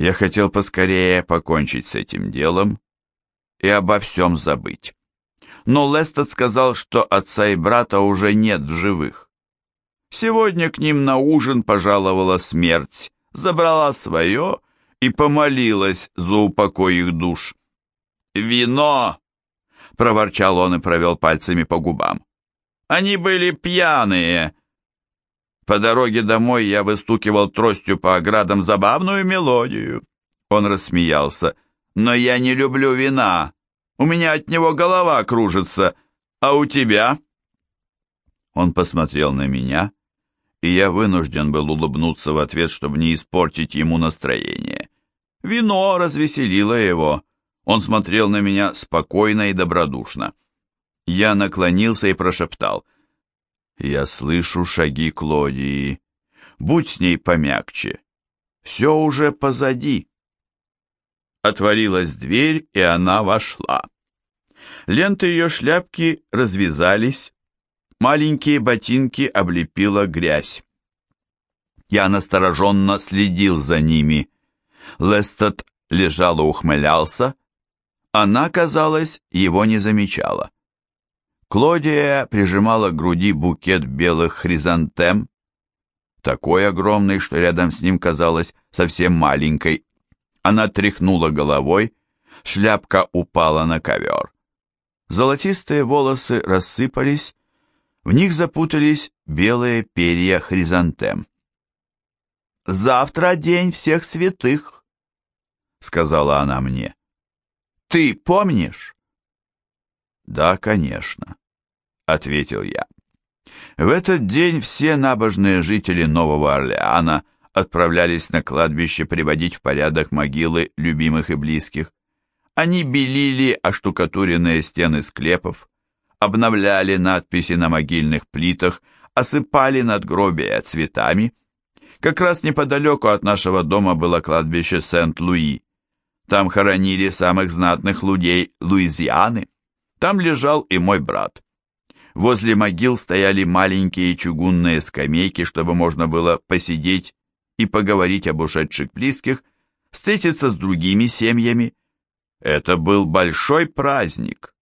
Я хотел поскорее покончить с этим делом и обо всем забыть. Но Лестед сказал, что отца и брата уже нет в живых. Сегодня к ним на ужин пожаловала смерть, забрала свое и помолилась за упокой их душ. «Вино!» — проворчал он и провел пальцами по губам. «Они были пьяные!» По дороге домой я выстукивал тростью по оградам забавную мелодию. Он рассмеялся. «Но я не люблю вина. У меня от него голова кружится. А у тебя?» Он посмотрел на меня, и я вынужден был улыбнуться в ответ, чтобы не испортить ему настроение. Вино развеселило его. Он смотрел на меня спокойно и добродушно. Я наклонился и прошептал. «Я слышу шаги Клодии. Будь с ней помягче. Все уже позади». Отворилась дверь, и она вошла. Ленты ее шляпки развязались, маленькие ботинки облепила грязь. Я настороженно следил за ними. Лестед лежал и ухмылялся. Она, казалось, его не замечала. Клодия прижимала к груди букет белых хризантем, такой огромный, что рядом с ним казалась совсем маленькой. Она тряхнула головой, шляпка упала на ковер. Золотистые волосы рассыпались, в них запутались белые перья хризантем. «Завтра день всех святых», — сказала она мне. «Ты помнишь?» «Да, конечно», — ответил я. В этот день все набожные жители Нового Орлеана отправлялись на кладбище приводить в порядок могилы любимых и близких. Они белили оштукатуренные стены склепов, обновляли надписи на могильных плитах, осыпали надгробия цветами. Как раз неподалеку от нашего дома было кладбище Сент-Луи. Там хоронили самых знатных людей Луизианы. Там лежал и мой брат. Возле могил стояли маленькие чугунные скамейки, чтобы можно было посидеть и поговорить об ушедших близких, встретиться с другими семьями. Это был большой праздник.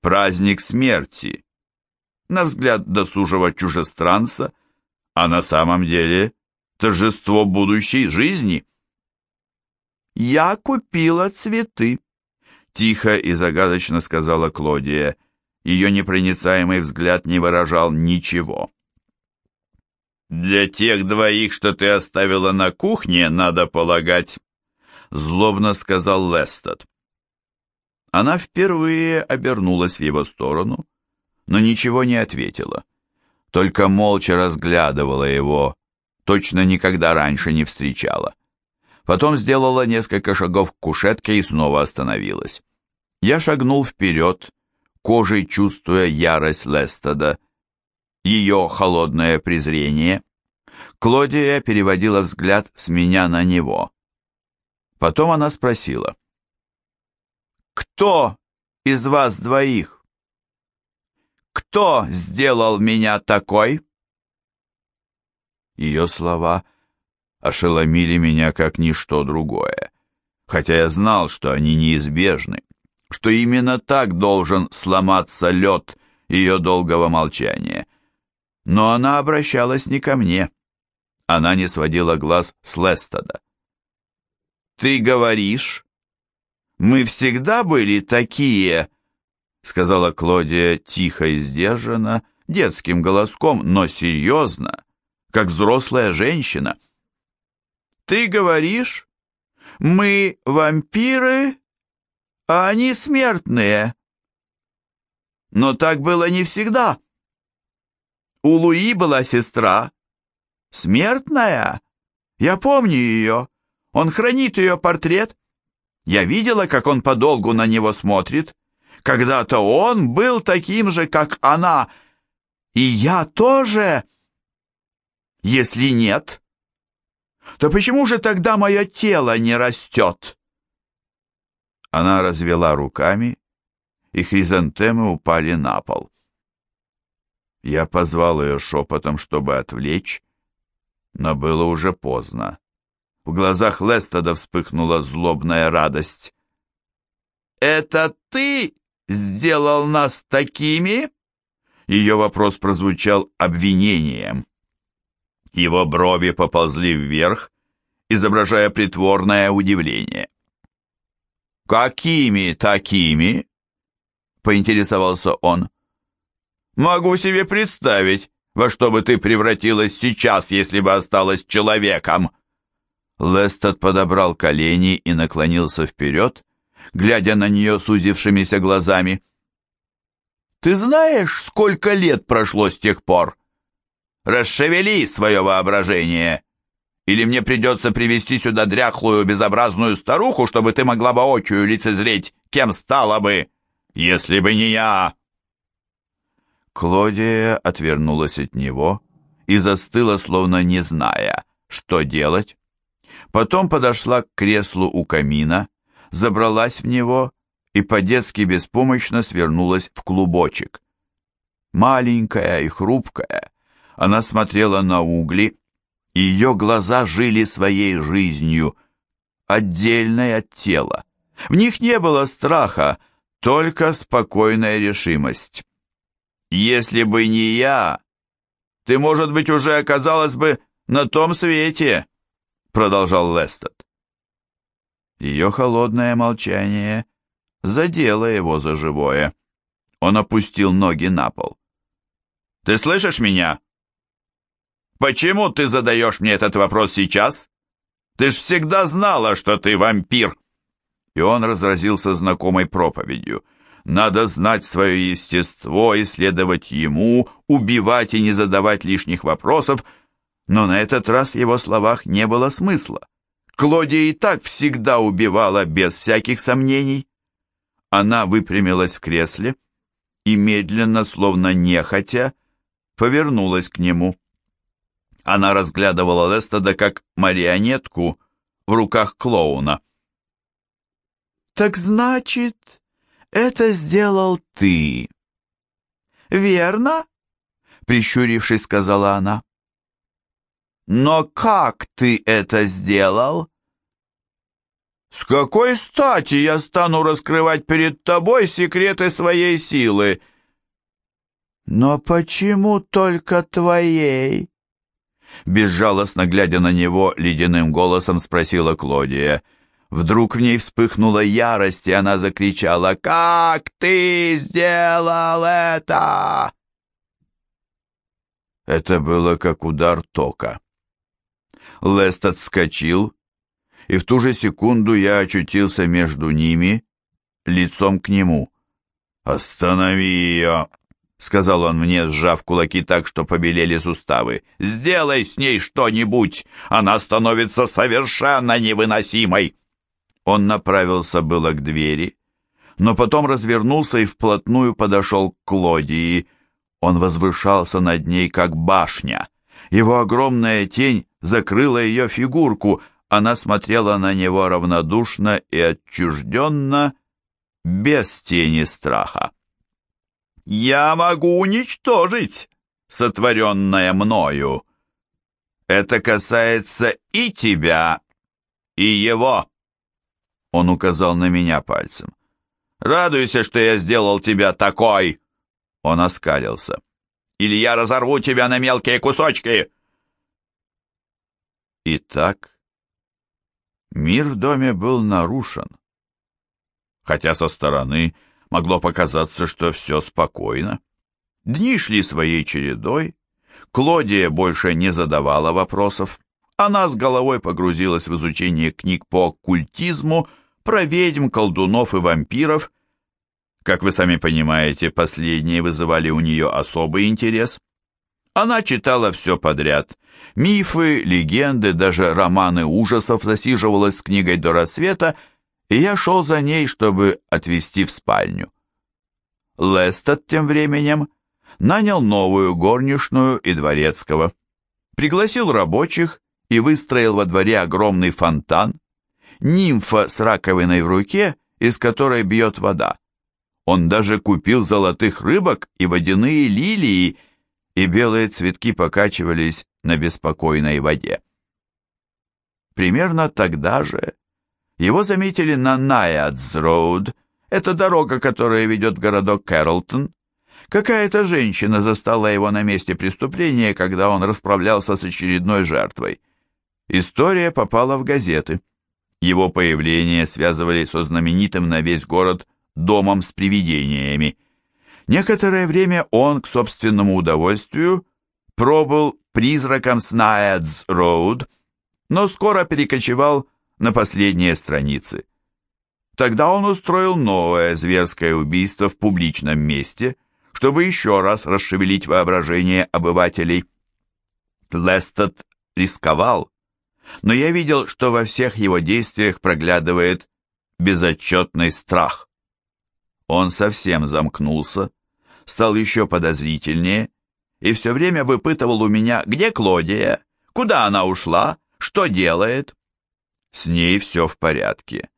Праздник смерти. На взгляд досужего чужестранца, а на самом деле торжество будущей жизни. «Я купила цветы», — тихо и загадочно сказала Клодия. Ее непроницаемый взгляд не выражал ничего. «Для тех двоих, что ты оставила на кухне, надо полагать», — злобно сказал Лестед. Она впервые обернулась в его сторону, но ничего не ответила, только молча разглядывала его, точно никогда раньше не встречала. Потом сделала несколько шагов к кушетке и снова остановилась. Я шагнул вперед, кожей чувствуя ярость Лестеда, ее холодное презрение. Клодия переводила взгляд с меня на него. Потом она спросила. «Кто из вас двоих? Кто сделал меня такой?» Ее слова ошеломили меня как ничто другое, хотя я знал, что они неизбежны, что именно так должен сломаться лед ее долгого молчания. Но она обращалась не ко мне. Она не сводила глаз с Лестода. «Ты говоришь, мы всегда были такие», — сказала Клодия тихо и сдержанно, детским голоском, но серьезно, как взрослая женщина. «Ты говоришь, мы вампиры, а они смертные». Но так было не всегда. У Луи была сестра. Смертная. Я помню ее. Он хранит ее портрет. Я видела, как он подолгу на него смотрит. Когда-то он был таким же, как она. И я тоже. Если нет, то почему же тогда мое тело не растет? Она развела руками, и хризантемы упали на пол. Я позвал ее шепотом, чтобы отвлечь, но было уже поздно. В глазах Лестода вспыхнула злобная радость. «Это ты сделал нас такими?» Ее вопрос прозвучал обвинением. Его брови поползли вверх, изображая притворное удивление. «Какими такими?» — поинтересовался он. «Могу себе представить, во что бы ты превратилась сейчас, если бы осталась человеком!» Лестед подобрал колени и наклонился вперед, глядя на нее сузившимися глазами. «Ты знаешь, сколько лет прошло с тех пор? Расшевели свое воображение!» Или мне придется привести сюда дряхлую безобразную старуху, чтобы ты могла воочию лицезреть, кем стала бы, если бы не я?» Клодия отвернулась от него и застыла, словно не зная, что делать. Потом подошла к креслу у камина, забралась в него и по-детски беспомощно свернулась в клубочек. Маленькая и хрупкая, она смотрела на угли, ее глаза жили своей жизнью, отдельной от тела. В них не было страха, только спокойная решимость. «Если бы не я, ты, может быть, уже оказалась бы на том свете», продолжал Лестед. Ее холодное молчание задело его за живое. Он опустил ноги на пол. «Ты слышишь меня?» Почему ты задаешь мне этот вопрос сейчас? Ты ж всегда знала, что ты вампир!» И он разразился знакомой проповедью. «Надо знать свое естество, исследовать ему, убивать и не задавать лишних вопросов». Но на этот раз в его словах не было смысла. Клодия и так всегда убивала без всяких сомнений. Она выпрямилась в кресле и медленно, словно нехотя, повернулась к нему. Она разглядывала Лестода как марионетку в руках клоуна. «Так значит, это сделал ты?» «Верно?» — прищурившись, сказала она. «Но как ты это сделал?» «С какой стати я стану раскрывать перед тобой секреты своей силы?» «Но почему только твоей?» Безжалостно глядя на него, ледяным голосом спросила Клодия. Вдруг в ней вспыхнула ярость, и она закричала «Как ты сделал это?» Это было как удар тока. Лест отскочил, и в ту же секунду я очутился между ними, лицом к нему. «Останови ее!» — сказал он мне, сжав кулаки так, что побелели суставы. «Сделай с ней что-нибудь! Она становится совершенно невыносимой!» Он направился было к двери, но потом развернулся и вплотную подошел к Клодии. Он возвышался над ней, как башня. Его огромная тень закрыла ее фигурку. Она смотрела на него равнодушно и отчужденно, без тени страха я могу уничтожить сотворенное мною. Это касается и тебя, и его. Он указал на меня пальцем. Радуйся, что я сделал тебя такой. Он оскалился. Или я разорву тебя на мелкие кусочки. Итак, мир в доме был нарушен. Хотя со стороны могло показаться, что все спокойно. Дни шли своей чередой, Клодия больше не задавала вопросов. Она с головой погрузилась в изучение книг по оккультизму, про ведьм, колдунов и вампиров. Как вы сами понимаете, последние вызывали у нее особый интерес. Она читала все подряд. Мифы, легенды, даже романы ужасов засиживалась с книгой до рассвета и я шел за ней, чтобы отвезти в спальню. Лестед тем временем нанял новую горничную и дворецкого, пригласил рабочих и выстроил во дворе огромный фонтан, нимфа с раковиной в руке, из которой бьет вода. Он даже купил золотых рыбок и водяные лилии, и белые цветки покачивались на беспокойной воде. примерно тогда же его заметили на Найадс-Роуд, это дорога, которая ведет в городок Кэролтон. Какая-то женщина застала его на месте преступления, когда он расправлялся с очередной жертвой. История попала в газеты. Его появление связывали со знаменитым на весь город домом с привидениями. Некоторое время он, к собственному удовольствию, пробыл призраком с Найадс-Роуд, но скоро перекочевал на последние страницы. Тогда он устроил новое зверское убийство в публичном месте, чтобы еще раз расшевелить воображение обывателей. Лестед рисковал, но я видел, что во всех его действиях проглядывает безотчетный страх. Он совсем замкнулся, стал еще подозрительнее и все время выпытывал у меня, где Клодия, куда она ушла, что делает. С ней все в порядке.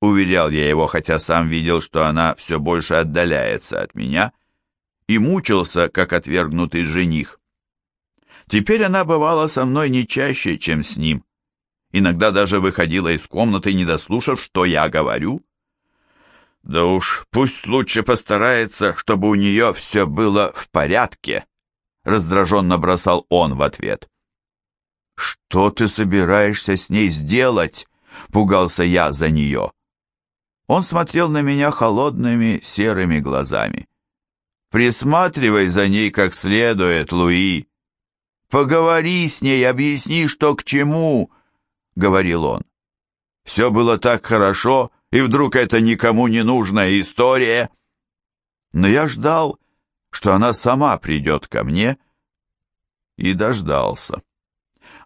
Уверял я его, хотя сам видел, что она все больше отдаляется от меня, и мучился, как отвергнутый жених. Теперь она бывала со мной не чаще, чем с ним. Иногда даже выходила из комнаты, не дослушав, что я говорю. Да уж, пусть лучше постарается, чтобы у нее все было в порядке, раздраженно бросал он в ответ. «Что ты собираешься с ней сделать?» — пугался я за нее. Он смотрел на меня холодными серыми глазами. «Присматривай за ней как следует, Луи. Поговори с ней, объясни, что к чему», — говорил он. «Все было так хорошо, и вдруг это никому не нужная история». Но я ждал, что она сама придет ко мне, и дождался.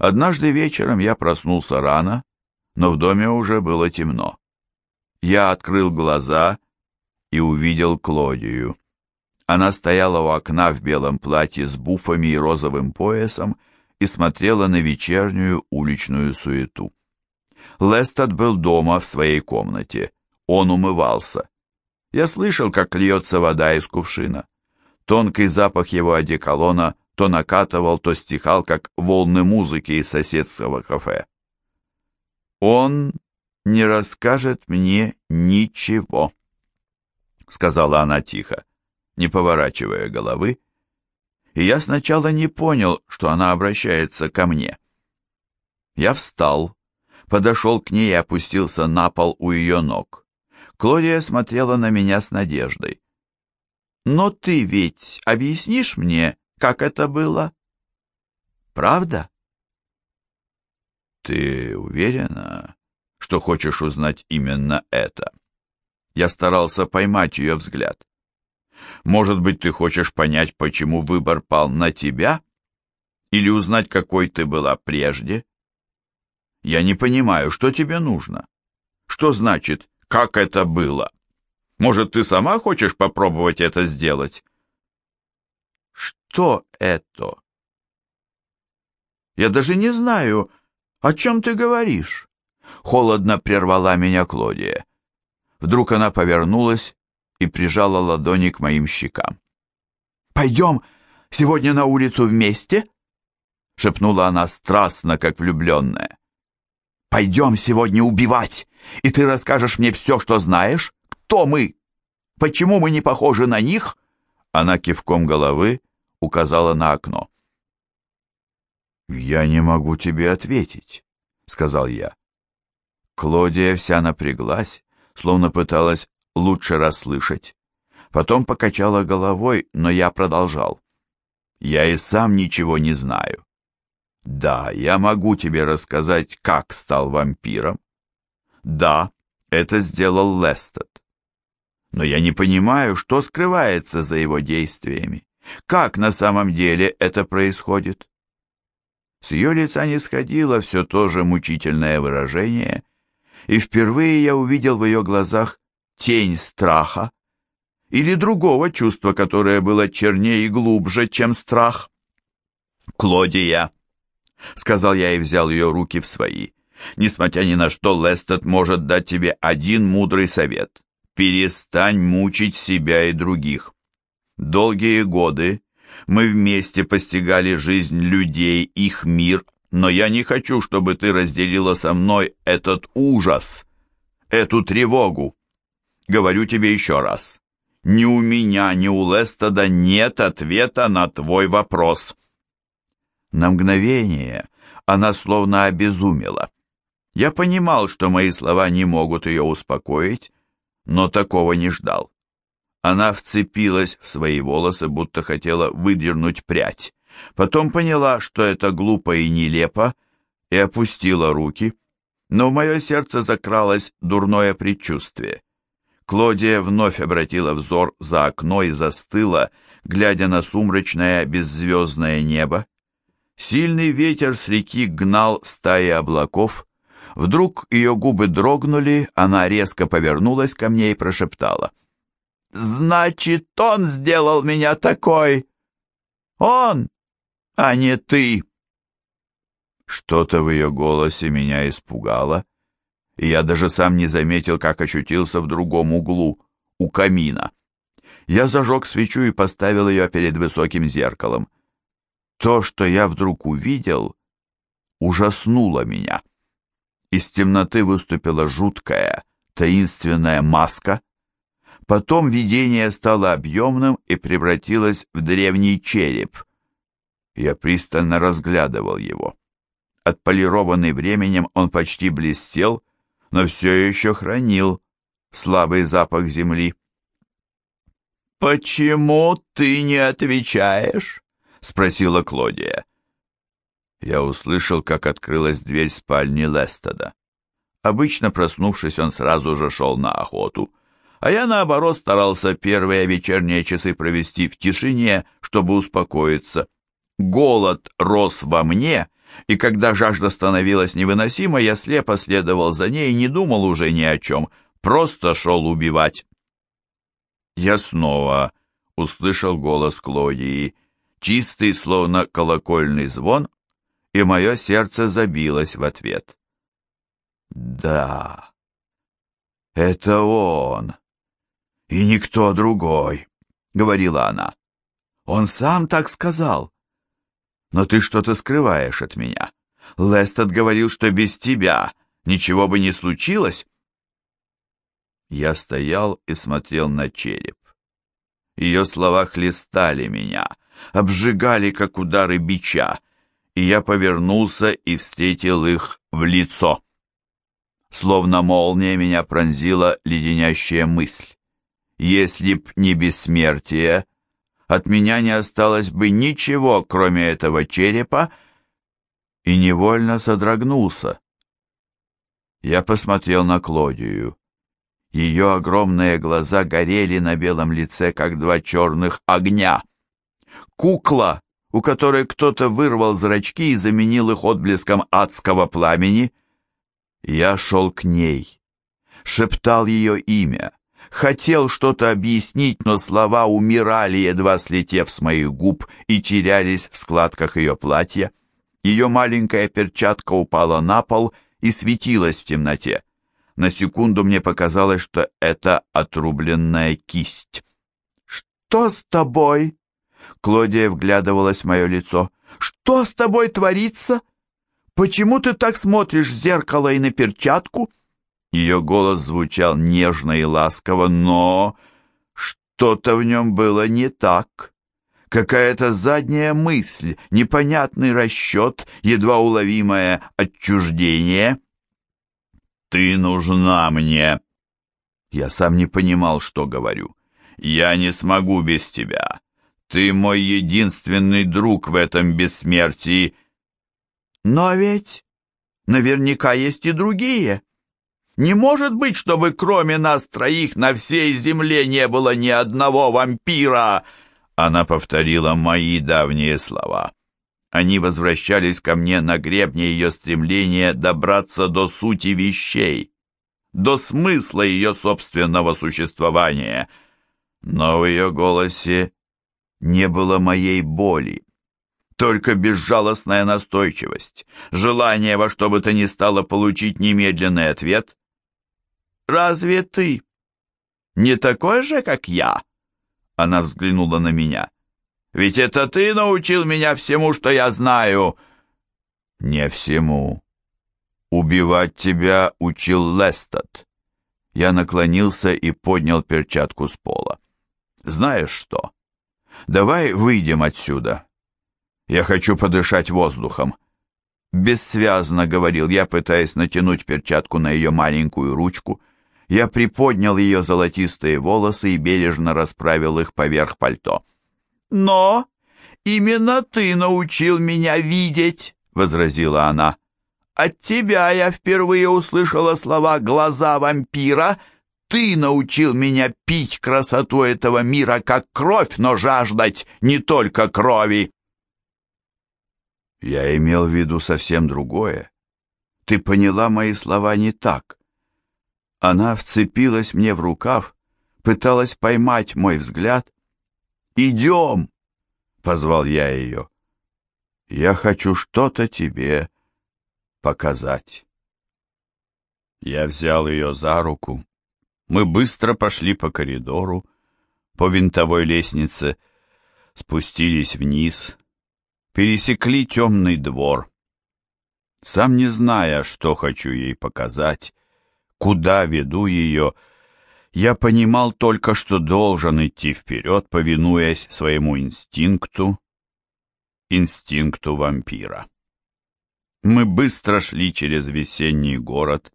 Однажды вечером я проснулся рано, но в доме уже было темно. Я открыл глаза и увидел Клодию. Она стояла у окна в белом платье с буфами и розовым поясом и смотрела на вечернюю уличную суету. Лестед был дома в своей комнате. Он умывался. Я слышал, как льется вода из кувшина. Тонкий запах его одеколона то накатывал, то стихал, как волны музыки из соседского кафе. «Он не расскажет мне ничего», — сказала она тихо, не поворачивая головы, и я сначала не понял, что она обращается ко мне. Я встал, подошел к ней и опустился на пол у ее ног. Клодия смотрела на меня с надеждой. «Но ты ведь объяснишь мне, как это было. Правда? Ты уверена, что хочешь узнать именно это? Я старался поймать ее взгляд. Может быть, ты хочешь понять, почему выбор пал на тебя? Или узнать, какой ты была прежде? Я не понимаю, что тебе нужно. Что значит, как это было? Может, ты сама хочешь попробовать это сделать? Что это? Я даже не знаю, о чем ты говоришь. Холодно прервала меня Клодия. Вдруг она повернулась и прижала ладони к моим щекам. «Пойдем сегодня на улицу вместе?» шепнула она страстно, как влюбленная. «Пойдем сегодня убивать, и ты расскажешь мне все, что знаешь. Кто мы? Почему мы не похожи на них?» Она кивком головы указала на окно. «Я не могу тебе ответить», — сказал я. Клодия вся напряглась, словно пыталась лучше расслышать. Потом покачала головой, но я продолжал. «Я и сам ничего не знаю. Да, я могу тебе рассказать, как стал вампиром. Да, это сделал Лестед. Но я не понимаю, что скрывается за его действиями. Как на самом деле это происходит? С ее лица не сходило все то же мучительное выражение, и впервые я увидел в ее глазах тень страха или другого чувства, которое было чернее и глубже, чем страх. «Клодия», — сказал я и взял ее руки в свои, «несмотря ни на что, Лестед может дать тебе один мудрый совет. Перестань мучить себя и других. Долгие годы мы вместе постигали жизнь людей, их мир, но я не хочу, чтобы ты разделила со мной этот ужас, эту тревогу. Говорю тебе еще раз. Ни у меня, ни у Лестода нет ответа на твой вопрос. На мгновение она словно обезумела. Я понимал, что мои слова не могут ее успокоить, но такого не ждал. Она вцепилась в свои волосы, будто хотела выдернуть прядь. Потом поняла, что это глупо и нелепо, и опустила руки. Но в мое сердце закралось дурное предчувствие. Клодия вновь обратила взор за окно и застыла, глядя на сумрачное беззвездное небо. Сильный ветер с реки гнал стаи облаков. Вдруг ее губы дрогнули, она резко повернулась ко мне и прошептала. «Значит, он сделал меня такой! Он, а не ты!» Что-то в ее голосе меня испугало, и я даже сам не заметил, как очутился в другом углу, у камина. Я зажег свечу и поставил ее перед высоким зеркалом. То, что я вдруг увидел, ужаснуло меня. Из темноты выступила жуткая, таинственная маска. Потом видение стало объемным и превратилось в древний череп. Я пристально разглядывал его. Отполированный временем он почти блестел, но все еще хранил слабый запах земли. «Почему ты не отвечаешь?» — спросила Клодия. Я услышал, как открылась дверь спальни Лестода. Обычно, проснувшись, он сразу же шел на охоту, а я, наоборот, старался первые вечерние часы провести в тишине, чтобы успокоиться. Голод рос во мне, и когда жажда становилась невыносимой, я слепо следовал за ней и не думал уже ни о чем, просто шел убивать. Я снова услышал голос Клодии — чистый, словно колокольный звон, и мое сердце забилось в ответ. «Да, это он, и никто другой», — говорила она. «Он сам так сказал. Но ты что-то скрываешь от меня. Лестед говорил, что без тебя ничего бы не случилось». Я стоял и смотрел на череп. Ее слова хлестали меня, обжигали, как удары бича, и я повернулся и встретил их в лицо. Словно молния меня пронзила леденящая мысль. Если б не бессмертие, от меня не осталось бы ничего, кроме этого черепа, и невольно содрогнулся. Я посмотрел на Клодию. Ее огромные глаза горели на белом лице, как два черных огня кукла, у которой кто-то вырвал зрачки и заменил их отблеском адского пламени. Я шел к ней, шептал ее имя, хотел что-то объяснить, но слова умирали, едва слетев с моих губ и терялись в складках ее платья. Ее маленькая перчатка упала на пол и светилась в темноте. На секунду мне показалось, что это отрубленная кисть. «Что с тобой?» Клодия вглядывалась в мое лицо. «Что с тобой творится? Почему ты так смотришь в зеркало и на перчатку?» Ее голос звучал нежно и ласково, но что-то в нем было не так. Какая-то задняя мысль, непонятный расчет, едва уловимое отчуждение. «Ты нужна мне!» Я сам не понимал, что говорю. «Я не смогу без тебя. Ты мой единственный друг в этом бессмертии. Но ведь наверняка есть и другие. Не может быть, чтобы кроме нас троих на всей земле не было ни одного вампира. Она повторила мои давние слова. Они возвращались ко мне на гребне ее стремления добраться до сути вещей, до смысла ее собственного существования. Но в ее голосе не было моей боли. Только безжалостная настойчивость, желание во что бы то ни стало получить немедленный ответ. «Разве ты не такой же, как я?» Она взглянула на меня. «Ведь это ты научил меня всему, что я знаю!» Не всему. Убивать тебя учил Лестед. Я наклонился и поднял перчатку с пола. Знаешь что? Давай выйдем отсюда. Я хочу подышать воздухом. Бессвязно говорил я, пытаясь натянуть перчатку на ее маленькую ручку. Я приподнял ее золотистые волосы и бережно расправил их поверх пальто. «Но именно ты научил меня видеть», — возразила она. «От тебя я впервые услышала слова «глаза вампира», ты научил меня пить красоту этого мира как кровь, но жаждать не только крови. Я имел в виду совсем другое. Ты поняла мои слова не так. Она вцепилась мне в рукав, пыталась поймать мой взгляд. «Идем!» — позвал я ее. «Я хочу что-то тебе показать». Я взял ее за руку. Мы быстро пошли по коридору, по винтовой лестнице, спустились вниз, пересекли темный двор. Сам не зная, что хочу ей показать, куда веду ее, я понимал только, что должен идти вперед, повинуясь своему инстинкту, инстинкту вампира. Мы быстро шли через весенний город.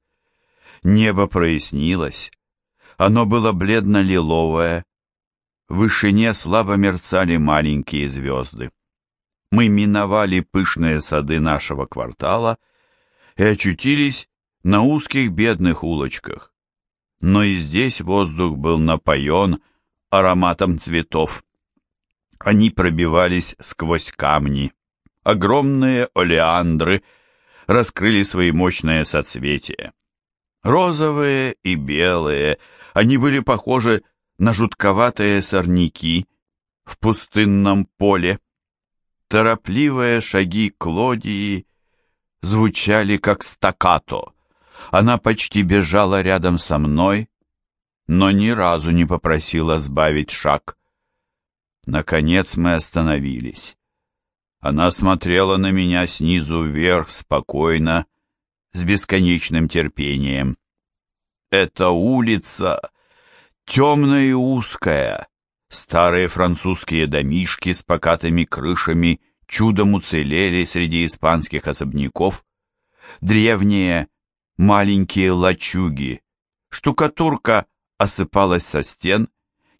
Небо прояснилось. Оно было бледно-лиловое. В вышине слабо мерцали маленькие звезды мы миновали пышные сады нашего квартала и очутились на узких бедных улочках. Но и здесь воздух был напоен ароматом цветов. Они пробивались сквозь камни. Огромные олеандры раскрыли свои мощные соцветия. Розовые и белые, они были похожи на жутковатые сорняки в пустынном поле. Торопливые шаги Клодии звучали как стаккато. Она почти бежала рядом со мной, но ни разу не попросила сбавить шаг. Наконец мы остановились. Она смотрела на меня снизу вверх спокойно, с бесконечным терпением. Эта улица темная и узкая, Старые французские домишки с покатыми крышами чудом уцелели среди испанских особняков. Древние маленькие лачуги, штукатурка осыпалась со стен,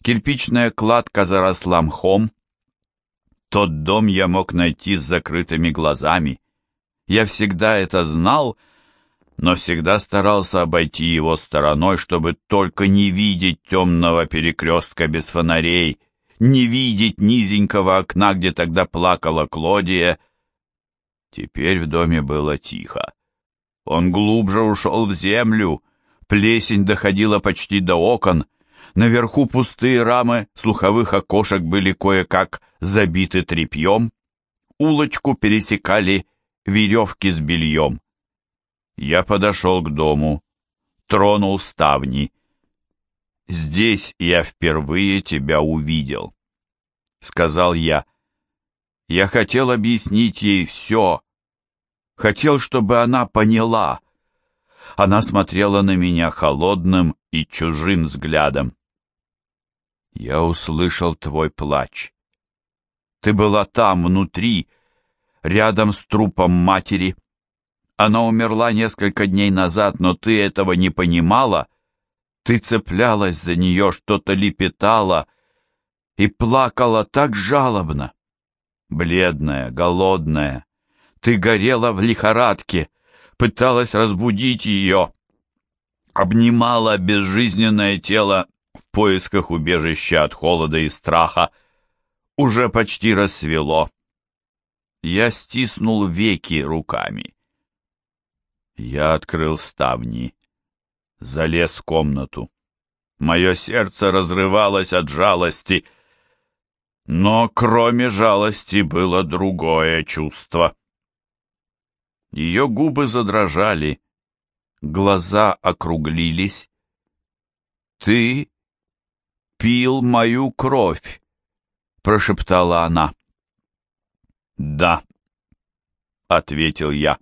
кирпичная кладка заросла мхом. Тот дом я мог найти с закрытыми глазами. Я всегда это знал, но всегда старался обойти его стороной, чтобы только не видеть темного перекрестка без фонарей, не видеть низенького окна, где тогда плакала Клодия. Теперь в доме было тихо. Он глубже ушел в землю, плесень доходила почти до окон, наверху пустые рамы слуховых окошек были кое-как забиты тряпьем, улочку пересекали веревки с бельем. Я подошел к дому, тронул ставни. «Здесь я впервые тебя увидел», — сказал я. Я хотел объяснить ей все. Хотел, чтобы она поняла. Она смотрела на меня холодным и чужим взглядом. Я услышал твой плач. Ты была там, внутри, рядом с трупом матери. Она умерла несколько дней назад, но ты этого не понимала. Ты цеплялась за нее, что-то лепетала и плакала так жалобно. Бледная, голодная, ты горела в лихорадке, пыталась разбудить ее, обнимала безжизненное тело в поисках убежища от холода и страха. Уже почти рассвело. Я стиснул веки руками. Я открыл ставни, залез в комнату. Мое сердце разрывалось от жалости, но кроме жалости было другое чувство. Ее губы задрожали, глаза округлились. «Ты пил мою кровь», — прошептала она. «Да», ответил я.